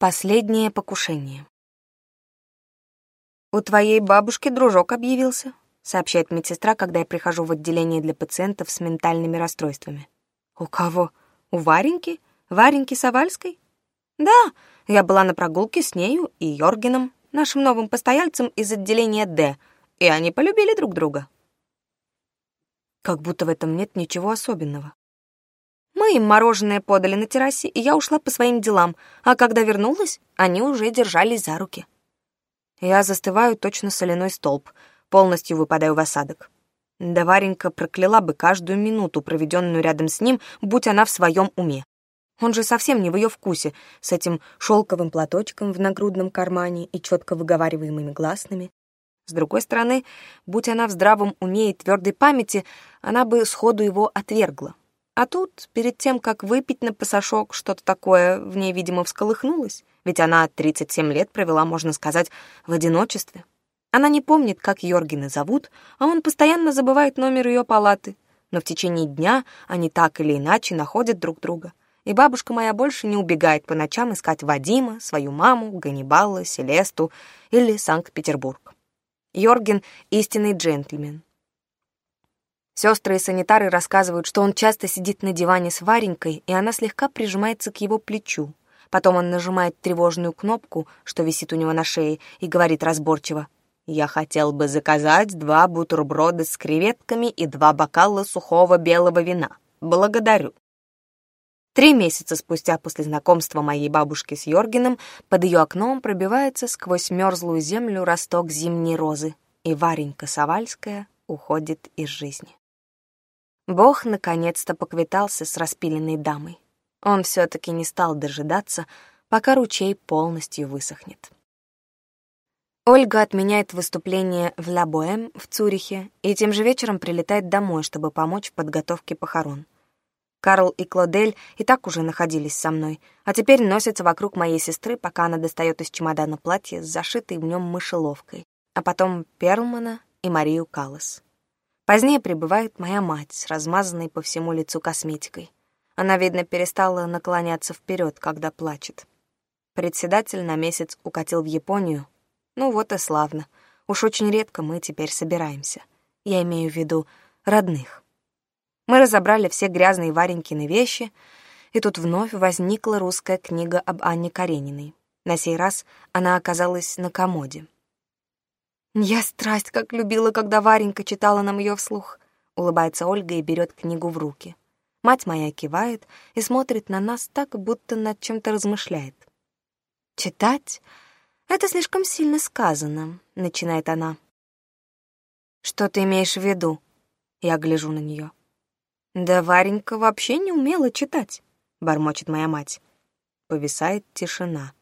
Последнее покушение. «У твоей бабушки дружок объявился», — сообщает медсестра, когда я прихожу в отделение для пациентов с ментальными расстройствами. «У кого? У Вареньки? Вареньки Савальской?» «Да, я была на прогулке с нею и Йоргеном, нашим новым постояльцем из отделения «Д», и они полюбили друг друга». Как будто в этом нет ничего особенного. Мы им мороженое подали на террасе, и я ушла по своим делам, а когда вернулась, они уже держались за руки. Я застываю точно соляной столб, полностью выпадаю в осадок. Да Варенька прокляла бы каждую минуту, проведенную рядом с ним, будь она в своем уме. Он же совсем не в ее вкусе, с этим шелковым платочком в нагрудном кармане и четко выговариваемыми гласными. С другой стороны, будь она в здравом уме и твердой памяти, она бы сходу его отвергла. А тут, перед тем, как выпить на пасашок что-то такое, в ней, видимо, всколыхнулось, ведь она 37 лет провела, можно сказать, в одиночестве. Она не помнит, как Йоргина зовут, а он постоянно забывает номер ее палаты. Но в течение дня они так или иначе находят друг друга. И бабушка моя больше не убегает по ночам искать Вадима, свою маму, Ганнибала, Селесту или Санкт-Петербург. Йорген — истинный джентльмен. Сестры и санитары рассказывают, что он часто сидит на диване с Варенькой, и она слегка прижимается к его плечу. Потом он нажимает тревожную кнопку, что висит у него на шее, и говорит разборчиво. «Я хотел бы заказать два бутерброда с креветками и два бокала сухого белого вина. Благодарю». Три месяца спустя после знакомства моей бабушки с Йоргином под ее окном пробивается сквозь мерзлую землю росток зимней розы, и Варенька Савальская уходит из жизни. Бог наконец-то поквитался с распиленной дамой. Он все-таки не стал дожидаться, пока ручей полностью высохнет. Ольга отменяет выступление в «Ла Боэм» в Цюрихе и тем же вечером прилетает домой, чтобы помочь в подготовке похорон. Карл и Клодель и так уже находились со мной, а теперь носятся вокруг моей сестры, пока она достает из чемодана платье с зашитой в нем мышеловкой, а потом Перлмана и Марию Каллас. Позднее прибывает моя мать с размазанной по всему лицу косметикой. Она, видно, перестала наклоняться вперед, когда плачет. Председатель на месяц укатил в Японию. Ну вот и славно. Уж очень редко мы теперь собираемся. Я имею в виду родных. Мы разобрали все грязные Варенькины вещи, и тут вновь возникла русская книга об Анне Карениной. На сей раз она оказалась на комоде. Я страсть как любила, когда Варенька читала нам ее вслух. Улыбается Ольга и берет книгу в руки. Мать моя кивает и смотрит на нас так, будто над чем-то размышляет. Читать — это слишком сильно сказано, начинает она. Что ты имеешь в виду? Я гляжу на нее. Да Варенька вообще не умела читать, бормочет моя мать. Повисает тишина.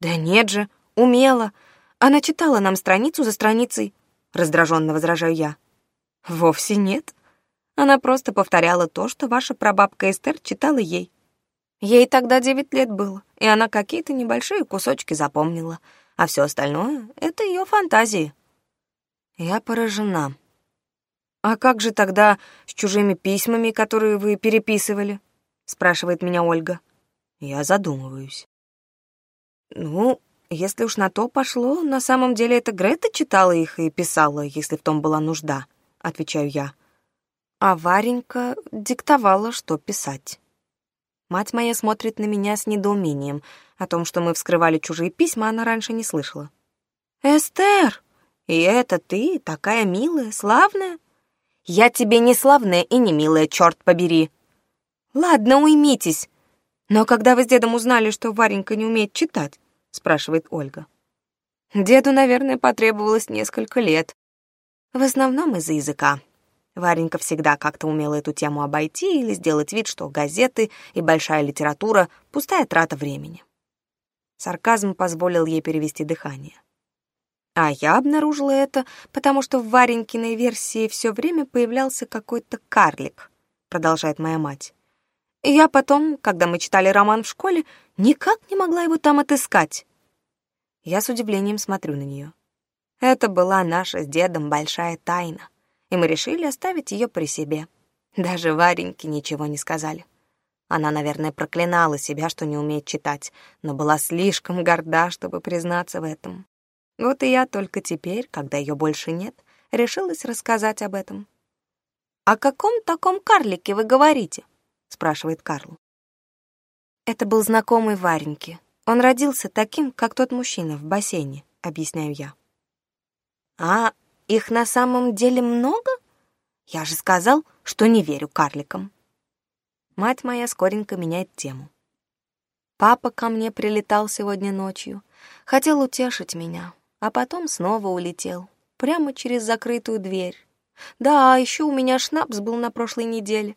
Да нет же, умела. Она читала нам страницу за страницей», — раздраженно возражаю я. «Вовсе нет. Она просто повторяла то, что ваша прабабка Эстер читала ей. Ей тогда девять лет было, и она какие-то небольшие кусочки запомнила, а все остальное — это ее фантазии». Я поражена. «А как же тогда с чужими письмами, которые вы переписывали?» — спрашивает меня Ольга. Я задумываюсь. «Ну, если уж на то пошло, на самом деле это Грета читала их и писала, если в том была нужда, отвечаю я. А Варенька диктовала, что писать. Мать моя смотрит на меня с недоумением. О том, что мы вскрывали чужие письма, она раньше не слышала. «Эстер! И это ты, такая милая, славная?» «Я тебе не славная и не милая, черт побери!» «Ладно, уймитесь. Но когда вы с дедом узнали, что Варенька не умеет читать, спрашивает Ольга. Деду, наверное, потребовалось несколько лет. В основном из-за языка. Варенька всегда как-то умела эту тему обойти или сделать вид, что газеты и большая литература — пустая трата времени. Сарказм позволил ей перевести дыхание. А я обнаружила это, потому что в Варенькиной версии все время появлялся какой-то карлик, продолжает моя мать я потом, когда мы читали роман в школе, никак не могла его там отыскать. Я с удивлением смотрю на нее. Это была наша с дедом большая тайна, и мы решили оставить ее при себе. Даже Вареньке ничего не сказали. Она, наверное, проклинала себя, что не умеет читать, но была слишком горда, чтобы признаться в этом. Вот и я только теперь, когда ее больше нет, решилась рассказать об этом. «О каком таком карлике вы говорите?» — спрашивает Карл. «Это был знакомый Вареньки. Он родился таким, как тот мужчина в бассейне», — объясняю я. «А их на самом деле много? Я же сказал, что не верю карликам». Мать моя скоренько меняет тему. Папа ко мне прилетал сегодня ночью. Хотел утешить меня, а потом снова улетел. Прямо через закрытую дверь. Да, а еще у меня шнапс был на прошлой неделе.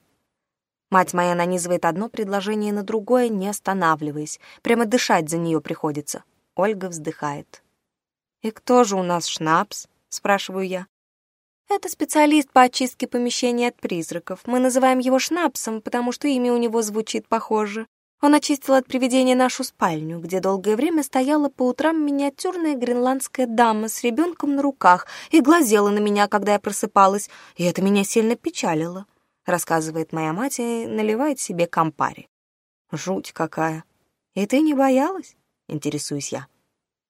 Мать моя нанизывает одно предложение на другое, не останавливаясь. Прямо дышать за нее приходится. Ольга вздыхает. «И кто же у нас Шнапс?» — спрашиваю я. «Это специалист по очистке помещений от призраков. Мы называем его Шнапсом, потому что имя у него звучит похоже. Он очистил от привидения нашу спальню, где долгое время стояла по утрам миниатюрная гренландская дама с ребенком на руках и глазела на меня, когда я просыпалась, и это меня сильно печалило рассказывает моя мать и наливает себе кампари. Жуть какая. И ты не боялась? Интересуюсь я.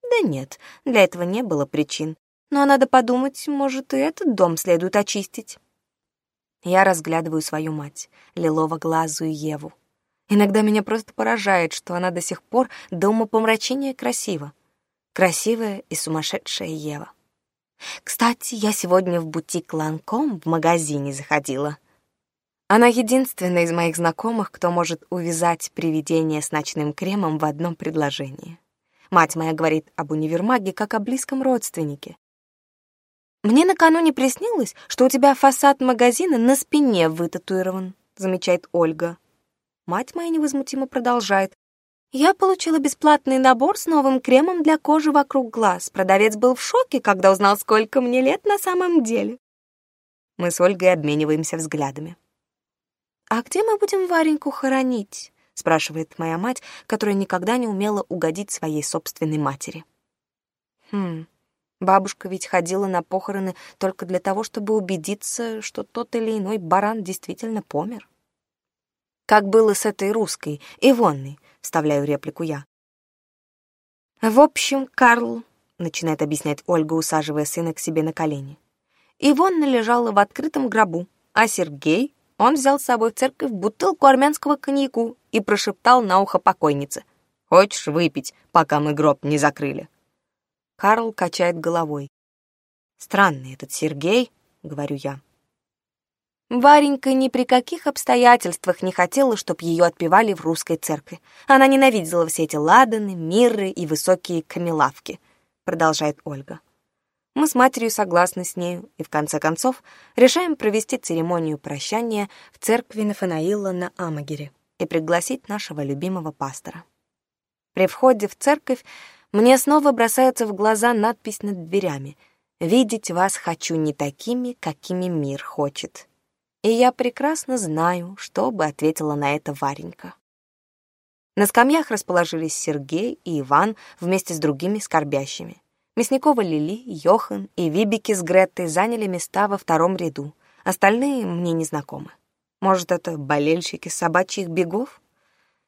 Да нет, для этого не было причин. Но надо подумать, может, и этот дом следует очистить. Я разглядываю свою мать, лилово-глазую Еву. Иногда меня просто поражает, что она до сих пор дома умопомрачения красива. Красивая и сумасшедшая Ева. Кстати, я сегодня в бутик Ланком в магазине заходила. Она единственная из моих знакомых, кто может увязать привидение с ночным кремом в одном предложении. Мать моя говорит об универмаге как о близком родственнике. «Мне накануне приснилось, что у тебя фасад магазина на спине вытатуирован», замечает Ольга. Мать моя невозмутимо продолжает. «Я получила бесплатный набор с новым кремом для кожи вокруг глаз. Продавец был в шоке, когда узнал, сколько мне лет на самом деле». Мы с Ольгой обмениваемся взглядами. «А где мы будем Вареньку хоронить?» — спрашивает моя мать, которая никогда не умела угодить своей собственной матери. «Хм, бабушка ведь ходила на похороны только для того, чтобы убедиться, что тот или иной баран действительно помер». «Как было с этой русской, Ивонной?» — вставляю реплику я. «В общем, Карл», — начинает объяснять Ольга, усаживая сына к себе на колени, — Ивонна лежала в открытом гробу, а Сергей он взял с собой в церковь бутылку армянского коньяку и прошептал на ухо покойнице. «Хочешь выпить, пока мы гроб не закрыли?» Карл качает головой. «Странный этот Сергей», — говорю я. Варенька ни при каких обстоятельствах не хотела, чтобы ее отпевали в русской церкви. Она ненавидела все эти ладаны, мирры и высокие камелавки, продолжает Ольга. Мы с матерью согласны с нею и, в конце концов, решаем провести церемонию прощания в церкви Нафанаила на Амагере и пригласить нашего любимого пастора. При входе в церковь мне снова бросается в глаза надпись над дверями «Видеть вас хочу не такими, какими мир хочет». И я прекрасно знаю, что бы ответила на это Варенька. На скамьях расположились Сергей и Иван вместе с другими скорбящими — Мясникова Лили, Йохан и Вибики с Греттой заняли места во втором ряду. Остальные мне не знакомы. Может, это болельщики собачьих бегов?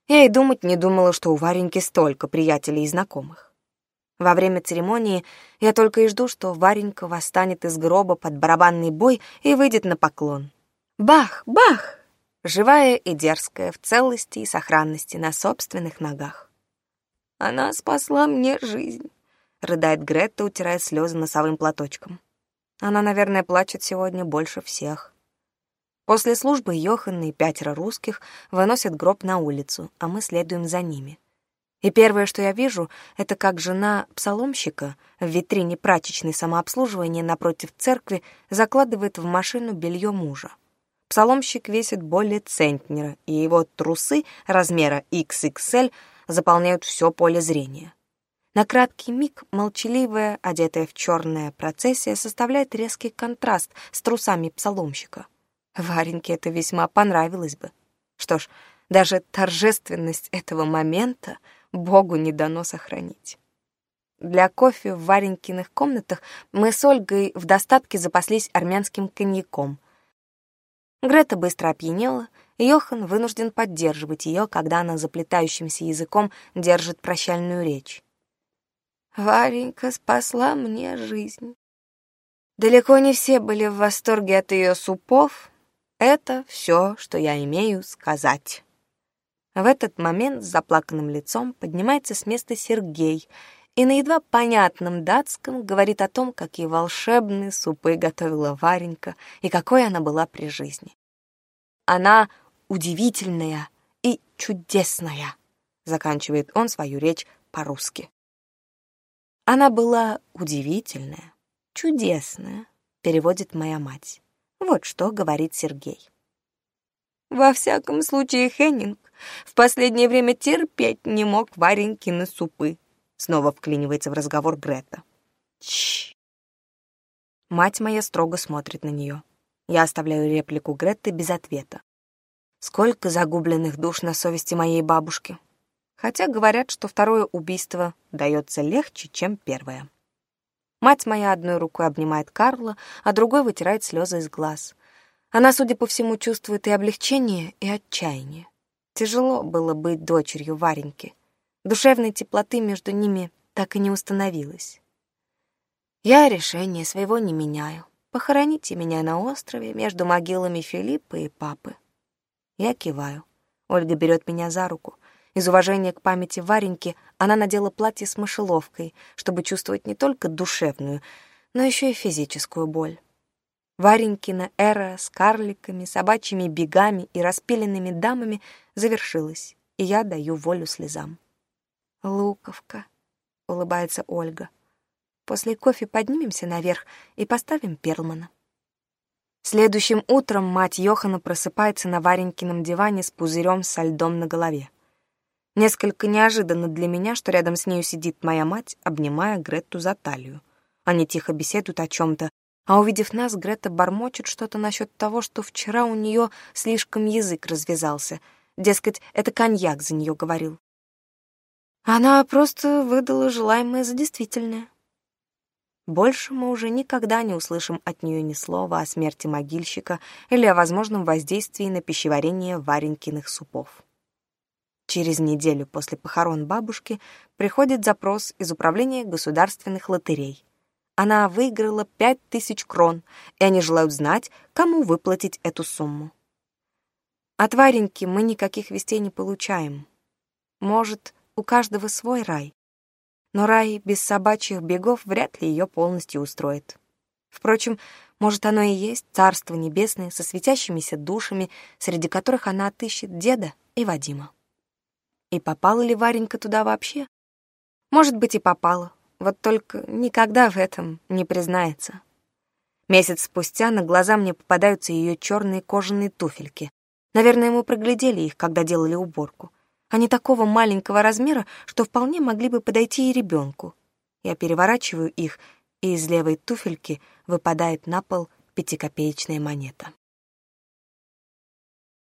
Я и думать не думала, что у Вареньки столько приятелей и знакомых. Во время церемонии я только и жду, что Варенька восстанет из гроба под барабанный бой и выйдет на поклон. Бах, бах! Живая и дерзкая в целости и сохранности на собственных ногах. Она спасла мне жизнь. Рыдает Гретта, утирая слезы носовым платочком. Она, наверное, плачет сегодня больше всех. После службы Йоханна и пятеро русских выносят гроб на улицу, а мы следуем за ними. И первое, что я вижу, это как жена псаломщика в витрине прачечной самообслуживания напротив церкви закладывает в машину белье мужа. Псаломщик весит более центнера, и его трусы размера XXL заполняют все поле зрения. На краткий миг молчаливая, одетая в черное процессия, составляет резкий контраст с трусами псаломщика. Вареньке это весьма понравилось бы. Что ж, даже торжественность этого момента Богу не дано сохранить. Для кофе в Варенькиных комнатах мы с Ольгой в достатке запаслись армянским коньяком. Грета быстро опьянела, и Йохан вынужден поддерживать ее, когда она заплетающимся языком держит прощальную речь. Варенька спасла мне жизнь. Далеко не все были в восторге от ее супов. Это все, что я имею сказать. В этот момент с заплаканным лицом поднимается с места Сергей и на едва понятном датском говорит о том, какие волшебные супы готовила Варенька и какой она была при жизни. Она удивительная и чудесная, заканчивает он свою речь по-русски. Она была удивительная, чудесная, переводит моя мать. Вот что говорит Сергей. Во всяком случае, Хеннинг в последнее время терпеть не мог Варенькины супы. Снова вклинивается в разговор Грета. Чш. Мать моя строго смотрит на нее. Я оставляю реплику Гретты без ответа. Сколько загубленных душ на совести моей бабушки хотя говорят, что второе убийство дается легче, чем первое. Мать моя одной рукой обнимает Карла, а другой вытирает слезы из глаз. Она, судя по всему, чувствует и облегчение, и отчаяние. Тяжело было быть дочерью Вареньки. Душевной теплоты между ними так и не установилось. Я решение своего не меняю. Похороните меня на острове между могилами Филиппа и папы. Я киваю. Ольга берет меня за руку. Из уважения к памяти Вареньки она надела платье с мышеловкой, чтобы чувствовать не только душевную, но еще и физическую боль. Варенькина эра с карликами, собачьими бегами и распиленными дамами завершилась, и я даю волю слезам. «Луковка», — улыбается Ольга. «После кофе поднимемся наверх и поставим Перлмана». Следующим утром мать Йохана просыпается на Варенькином диване с пузырем со льдом на голове. Несколько неожиданно для меня, что рядом с нею сидит моя мать, обнимая Гретту за талию. Они тихо беседуют о чем-то, а увидев нас, Грета бормочет что-то насчет того, что вчера у нее слишком язык развязался. Дескать, это коньяк за нее говорил. Она просто выдала желаемое за действительное. Больше мы уже никогда не услышим от нее ни слова о смерти могильщика или о возможном воздействии на пищеварение варенькиных супов. Через неделю после похорон бабушки приходит запрос из Управления государственных лотерей. Она выиграла 5000 крон, и они желают знать, кому выплатить эту сумму. От Вареньки мы никаких вестей не получаем. Может, у каждого свой рай. Но рай без собачьих бегов вряд ли ее полностью устроит. Впрочем, может, оно и есть Царство Небесное со светящимися душами, среди которых она отыщет деда и Вадима. И попала ли Варенька туда вообще? Может быть, и попала. Вот только никогда в этом не признается. Месяц спустя на глаза мне попадаются ее черные кожаные туфельки. Наверное, мы проглядели их, когда делали уборку. Они такого маленького размера, что вполне могли бы подойти и ребенку. Я переворачиваю их, и из левой туфельки выпадает на пол пятикопеечная монета.